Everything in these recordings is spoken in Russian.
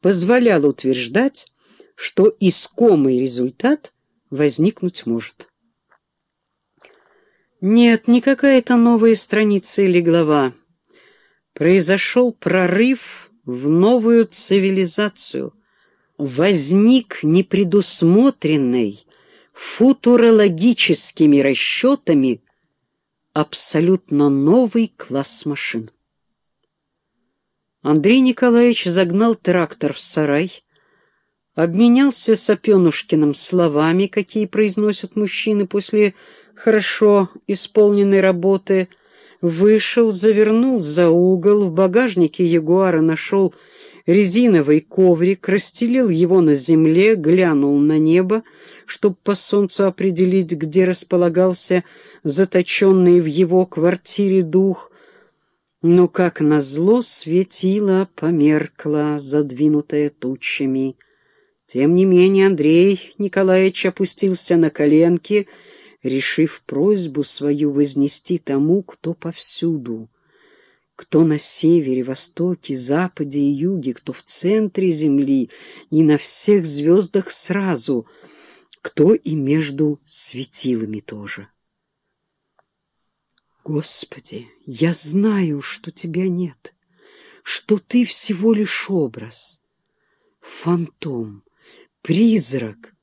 позволял утверждать, что искомый результат возникнуть может. Нет, не какая-то новая страница или глава. Произошел прорыв в новую цивилизацию. Возник непредусмотренный футурологическими расчетами абсолютно новый класс машин. Андрей Николаевич загнал трактор в сарай, обменялся с Опенушкиным словами, какие произносят мужчины после хорошо исполненной работы, вышел, завернул за угол, в багажнике Ягуара нашел резиновый коврик, расстелил его на земле, глянул на небо, чтобы по солнцу определить, где располагался заточенный в его квартире дух, но, как назло, светило померкло, задвинутое тучами. Тем не менее Андрей Николаевич опустился на коленки, решив просьбу свою вознести тому, кто повсюду, кто на севере, востоке, западе и юге, кто в центре земли и на всех звездах сразу, кто и между светилами тоже. Господи, я знаю, что тебя нет, что ты всего лишь образ, фантом, призрак.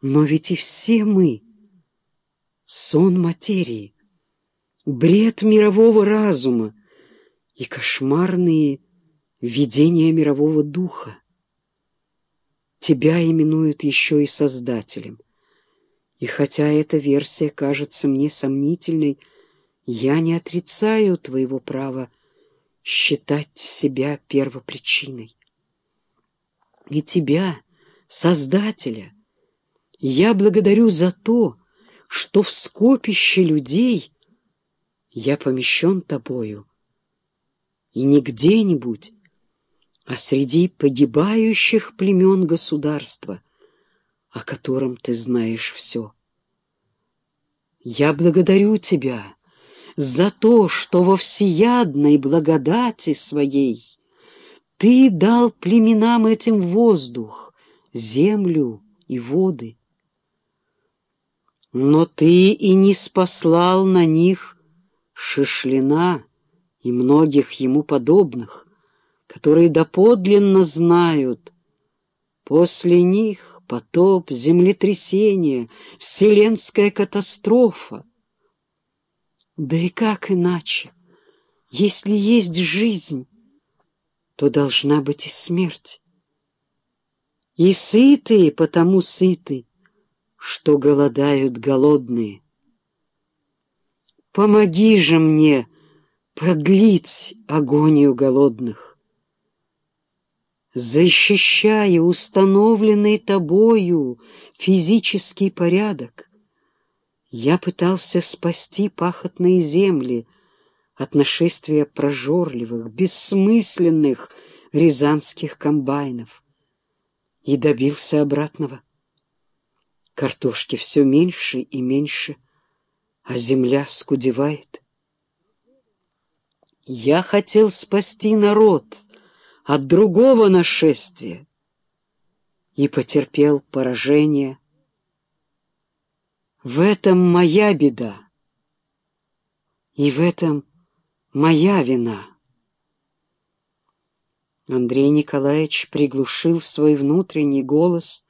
Но ведь и все мы — сон материи, бред мирового разума и кошмарные видения мирового духа. Тебя именуют еще и Создателем. И хотя эта версия кажется мне сомнительной, я не отрицаю твоего права считать себя первопричиной. И тебя, Создателя, я благодарю за то, что в скопище людей я помещен тобою, и не где-нибудь, а среди погибающих племен государства, о котором ты знаешь все. Я благодарю тебя за то, что во всеядной благодати своей ты дал племенам этим воздух, землю и воды. Но ты и не спаслал на них Шишлина и многих ему подобных, которые доподлинно знают, после них потоп, землетрясение, вселенская катастрофа, да и как иначе? Если есть жизнь, то должна быть и смерть. И сытые потому сыты, что голодают голодные. Помоги же мне продлить агонию голодных. Защищая установленный тобою физический порядок, я пытался спасти пахотные земли от нашествия прожорливых, бессмысленных рязанских комбайнов и добился обратного. Картошки все меньше и меньше, а земля скудевает. Я хотел спасти народ от другого нашествия и потерпел поражение — в этом моя беда. И в этом моя вина. Андрей Николаевич приглушил свой внутренний голос